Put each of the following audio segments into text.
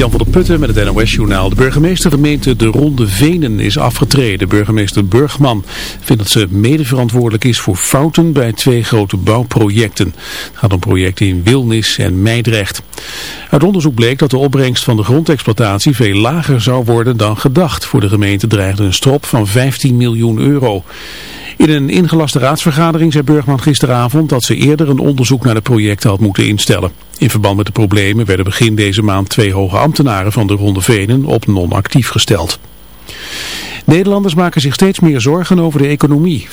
Jan van der Putten met het NOS-journaal. De burgemeester gemeente De Ronde Venen is afgetreden. Burgemeester Burgman vindt dat ze medeverantwoordelijk is voor fouten bij twee grote bouwprojecten. Het gaat om projecten in Wilnis en Meidrecht. Uit onderzoek bleek dat de opbrengst van de grondexploitatie veel lager zou worden dan gedacht. Voor de gemeente dreigde een strop van 15 miljoen euro. In een ingelaste raadsvergadering zei Burgman gisteravond dat ze eerder een onderzoek naar de projecten had moeten instellen. In verband met de problemen werden begin deze maand twee hoge ambtenaren van de Ronde Venen op non-actief gesteld. Nederlanders maken zich steeds meer zorgen over de economie. 40%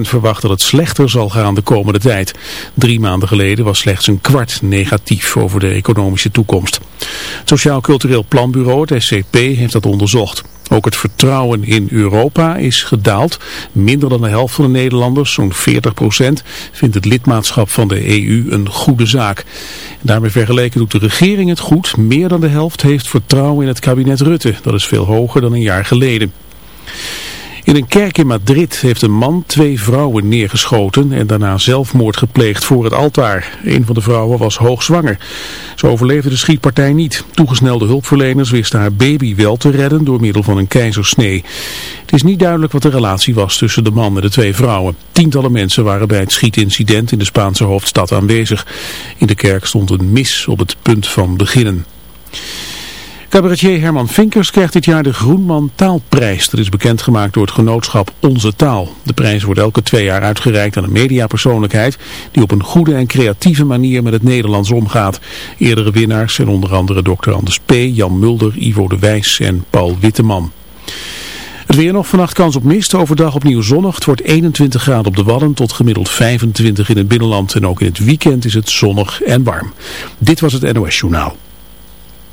verwacht dat het slechter zal gaan de komende tijd. Drie maanden geleden was slechts een kwart negatief over de economische toekomst. Het Sociaal Cultureel Planbureau, het SCP, heeft dat onderzocht. Ook het vertrouwen in Europa is gedaald. Minder dan de helft van de Nederlanders, zo'n 40%, vindt het lidmaatschap van de EU een goede zaak. Daarmee vergeleken doet de regering het goed. Meer dan de helft heeft vertrouwen in het kabinet Rutte. Dat is veel hoger dan een jaar geleden. In een kerk in Madrid heeft een man twee vrouwen neergeschoten en daarna zelfmoord gepleegd voor het altaar. Een van de vrouwen was hoogzwanger. Ze overleefde de schietpartij niet. Toegesnelde hulpverleners wisten haar baby wel te redden door middel van een keizersnee. Het is niet duidelijk wat de relatie was tussen de man en de twee vrouwen. Tientallen mensen waren bij het schietincident in de Spaanse hoofdstad aanwezig. In de kerk stond een mis op het punt van beginnen. Cabaretier Herman Vinkers krijgt dit jaar de Groenman Taalprijs. Dat is bekendgemaakt door het genootschap Onze Taal. De prijs wordt elke twee jaar uitgereikt aan een mediapersoonlijkheid die op een goede en creatieve manier met het Nederlands omgaat. Eerdere winnaars zijn onder andere Dr. Anders P., Jan Mulder, Ivo de Wijs en Paul Witteman. Het weer nog vannacht kans op mist, overdag opnieuw zonnig. Het wordt 21 graden op de Wadden tot gemiddeld 25 in het binnenland. En ook in het weekend is het zonnig en warm. Dit was het NOS Journaal.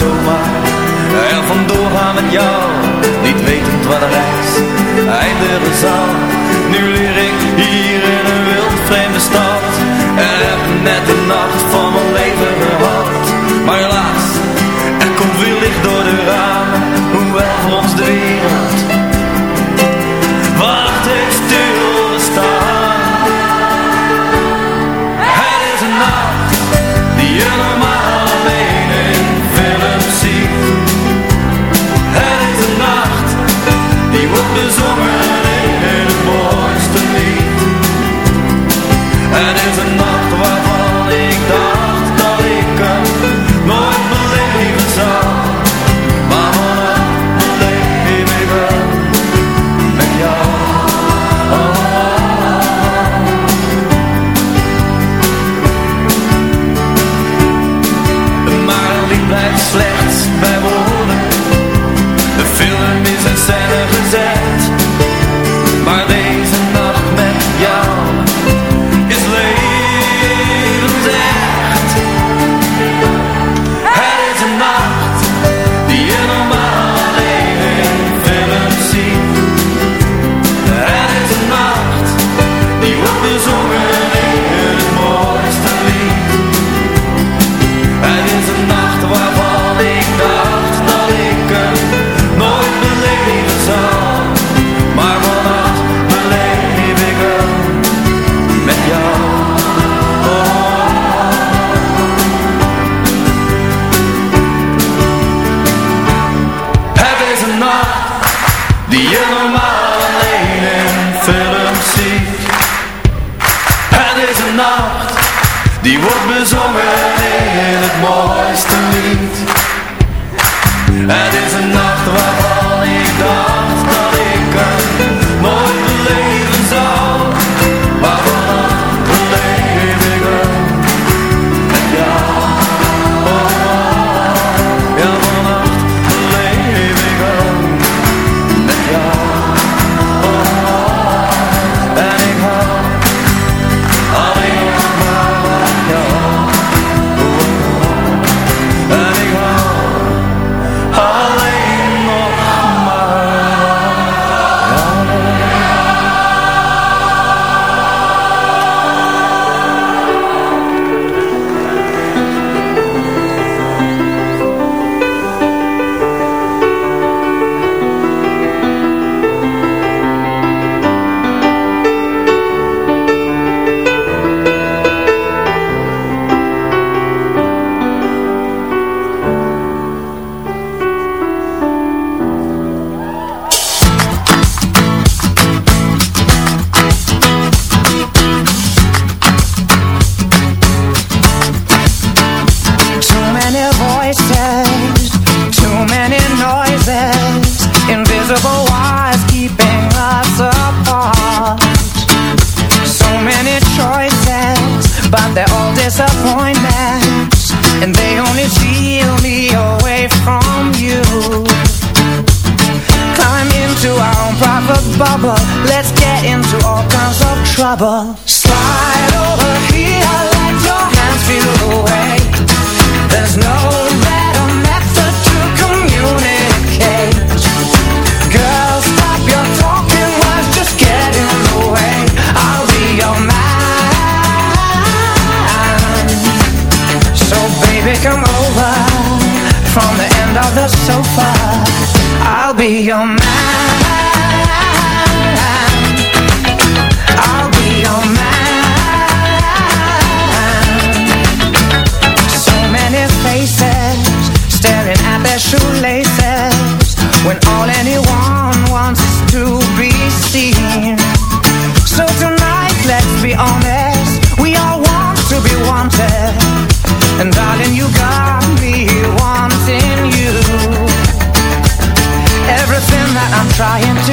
zomaar. Er vandoor gaan met jou Niet wetend waar de reis eindigen zal. Nu leer ik hier in een wild vreemde stad. En heb net de nacht van mijn leven gehad. Maar helaas, er komt weer licht door de ramen bezongen in het mooiste lied. Het is een nacht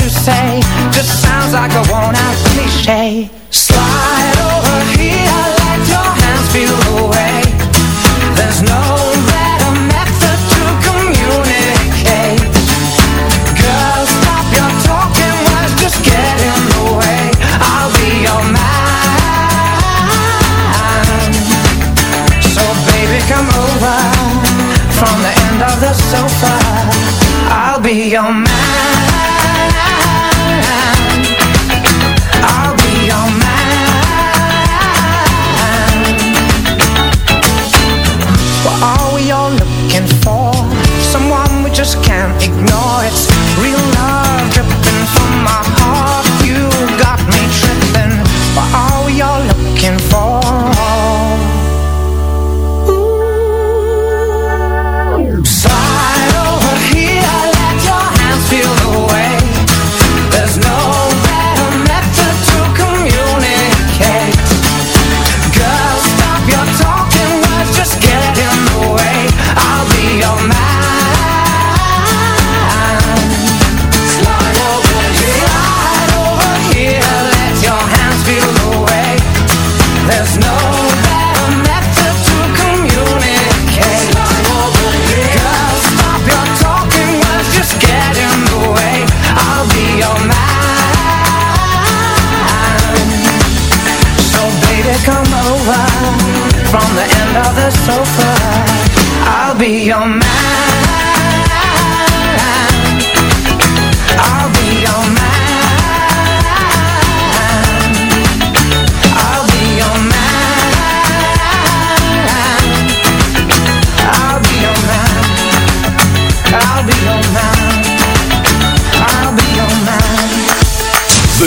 you say. Just sounds like a worn out cliche.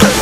Me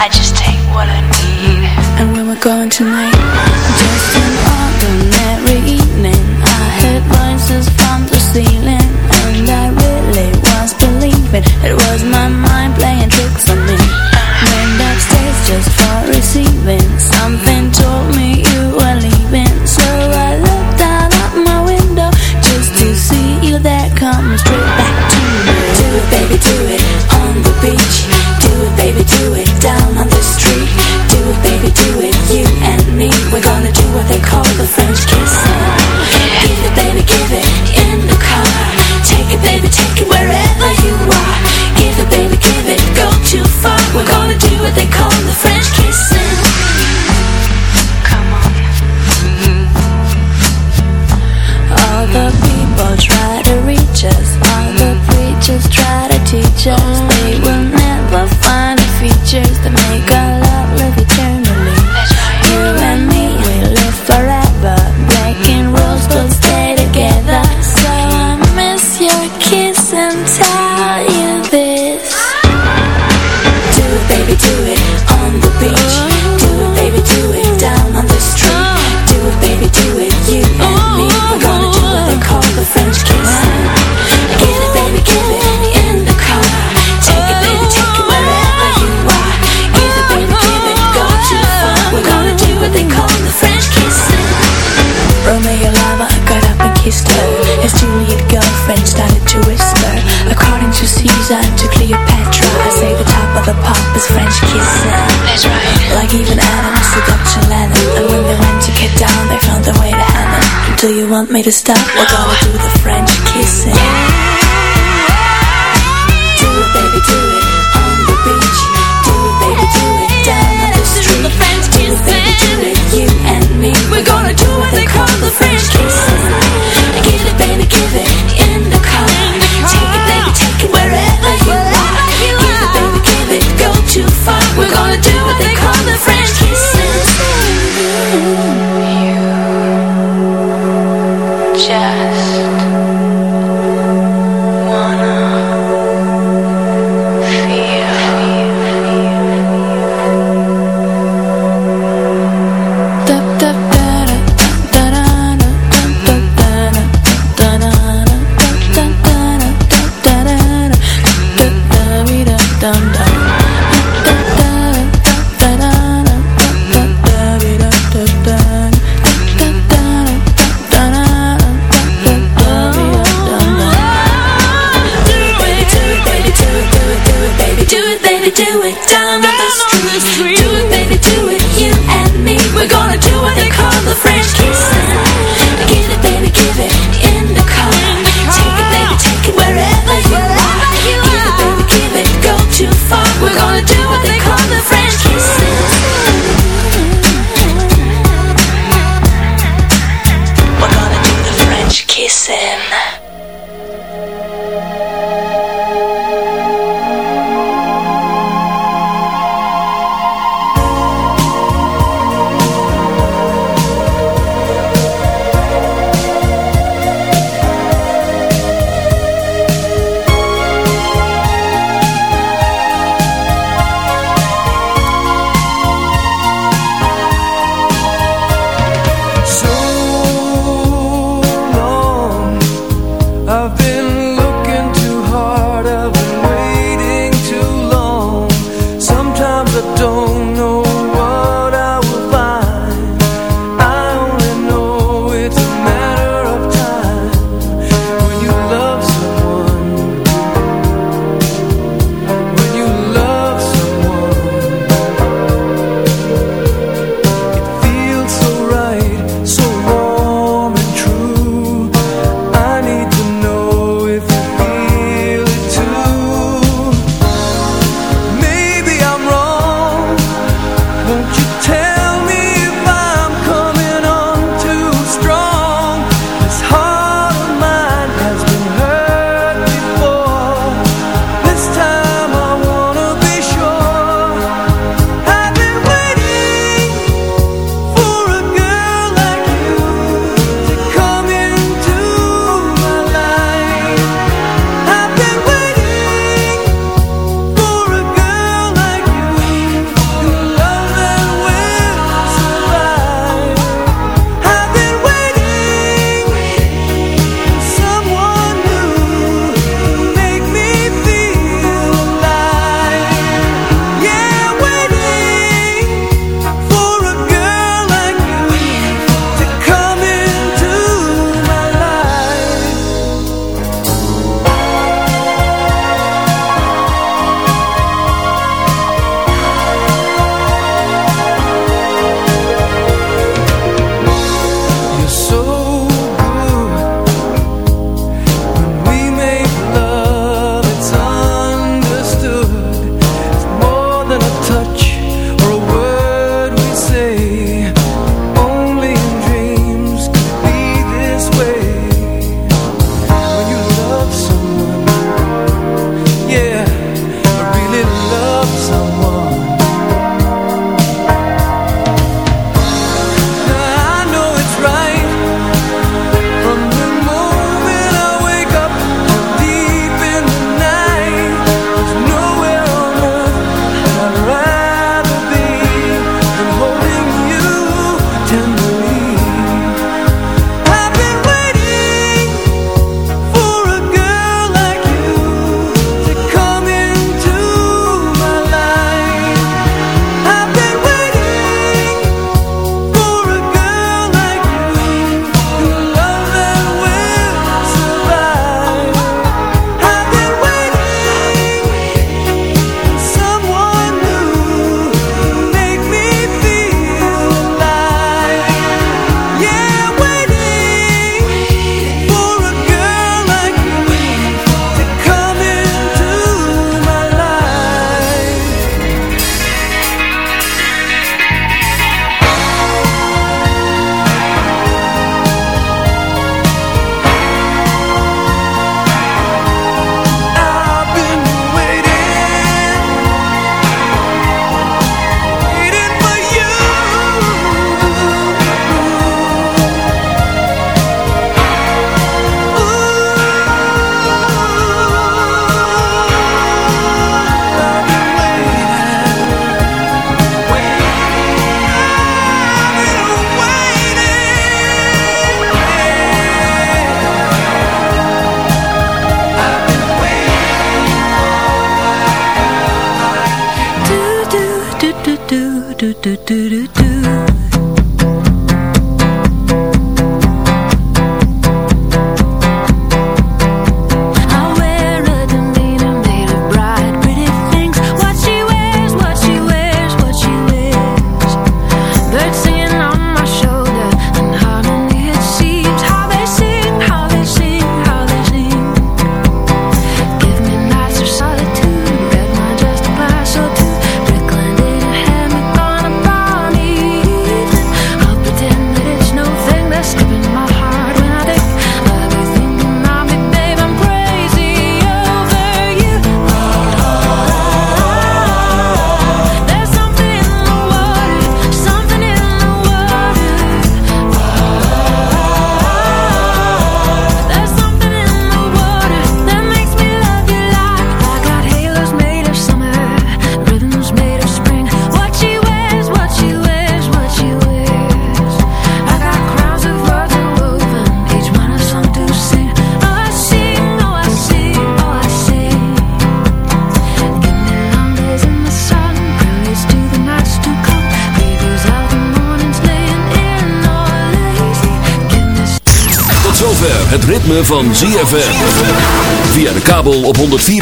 I just take what I need. And when we're going tonight Just an ordinary evening. I voices from the ceiling And I really was believing It was my mind playing tricks on me. Went upstairs just for receiving. Something told me you were leaving. So I looked out my window Just to see you. There coming straight back to me. Do it baby do it. they call the French Give it, baby, give it in the car. Take it, baby, take it wherever you are. Give it, baby, give it, go too far. We're gonna do what they call the French kissing Come on. Mm-hmm. All the people try to reach us. All the preachers try to teach us. even Adam seduced Lennon And when they went to get down They found their way to heaven. Do you want me to stop? We're gonna do the French kissing. Do it baby do it. On the beach. Do it baby do it. Down on the street the French Do it baby do it. You and me. We're gonna do what they call the French kissing. Give it baby give it. gonna do what they call the French kisses. time